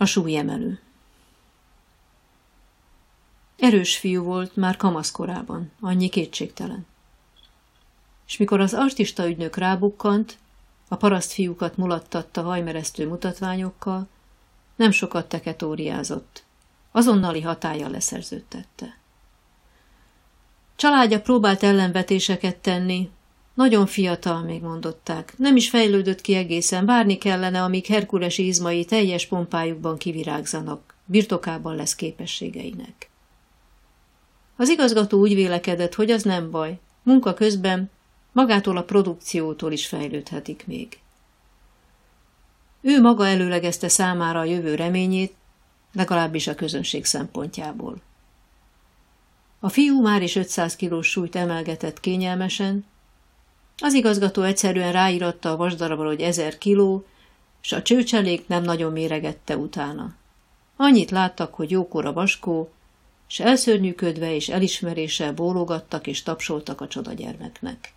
A súlyemelő Erős fiú volt már kamaszkorában, annyi kétségtelen. És mikor az artista ügynök rábukkant, a paraszt fiúkat mulattatta hajmeresztő mutatványokkal, nem sokat teketóriázott. Azonnali hatája leszerződtette. Családja próbált ellenvetéseket tenni, nagyon fiatal, még mondották. Nem is fejlődött ki egészen, várni kellene, amíg Herkulesi izmai teljes pompájukban kivirágzanak, birtokában lesz képességeinek. Az igazgató úgy vélekedett, hogy az nem baj. Munka közben magától a produkciótól is fejlődhetik még. Ő maga előlegezte számára a jövő reményét, legalábbis a közönség szempontjából. A fiú már is 500 kilós súlyt emelgetett kényelmesen, az igazgató egyszerűen ráíratta a vasdarabra, hogy 1000 kiló, és a csőcselék nem nagyon méregette utána. Annyit láttak, hogy jókora vaskó, és elszörnyűködve és elismeréssel bólogattak és tapsoltak a csodagyermeknek.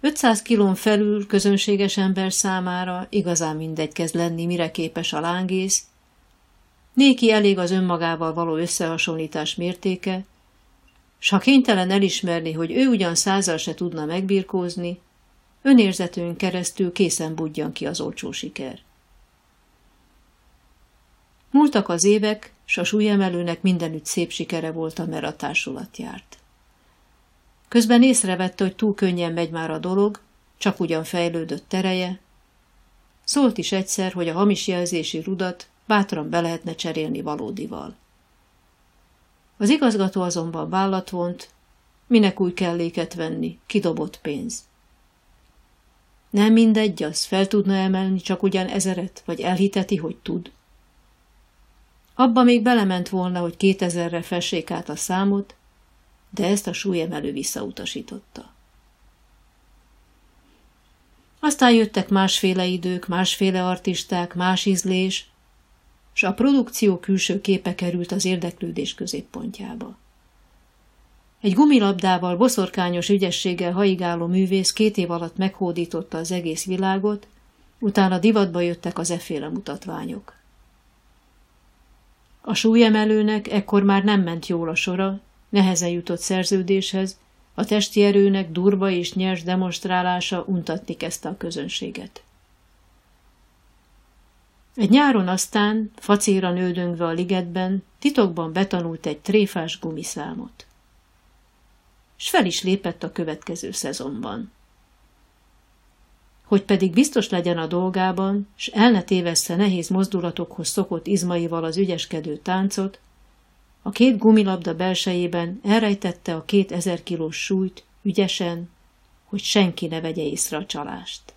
500 kilón felül közönséges ember számára igazán mindegy kezd lenni, mire képes a lángész. Néki elég az önmagával való összehasonlítás mértéke, s ha kénytelen elismerni, hogy ő ugyan százal se tudna megbirkózni, önérzetőn keresztül készen budjan ki az olcsó siker. Múltak az évek, s a súlyemelőnek mindenütt szép sikere volt, mert a társulat járt. Közben észrevette, hogy túl könnyen megy már a dolog, csak ugyan fejlődött tereje. Szólt is egyszer, hogy a hamis jelzési rudat bátran be lehetne cserélni valódival. Az igazgató azonban vállat vont, minek új kelléket venni, kidobott pénz. Nem mindegy az, fel tudna emelni csak ugyan ezeret, vagy elhiteti, hogy tud. Abba még belement volna, hogy kétezerre fessék át a számot, de ezt a súlyemelő visszautasította. Aztán jöttek másféle idők, másféle artisták, más ízlés, és a produkció külső képe került az érdeklődés középpontjába. Egy gumilabdával, boszorkányos ügyességgel haigáló művész két év alatt meghódította az egész világot, utána divatba jöttek az eféle mutatványok. A súlyemelőnek ekkor már nem ment jól a sora, nehezen jutott szerződéshez, a testi erőnek durva és nyers demonstrálása untatni kezdte a közönséget. Egy nyáron aztán, facéra nődöngve a ligetben, titokban betanult egy tréfás gumiszámot. S fel is lépett a következő szezonban. Hogy pedig biztos legyen a dolgában, s el ne tévessze nehéz mozdulatokhoz szokott izmaival az ügyeskedő táncot, a két gumilabda belsejében elrejtette a két ezer kilós súlyt ügyesen, hogy senki ne vegye észre a csalást.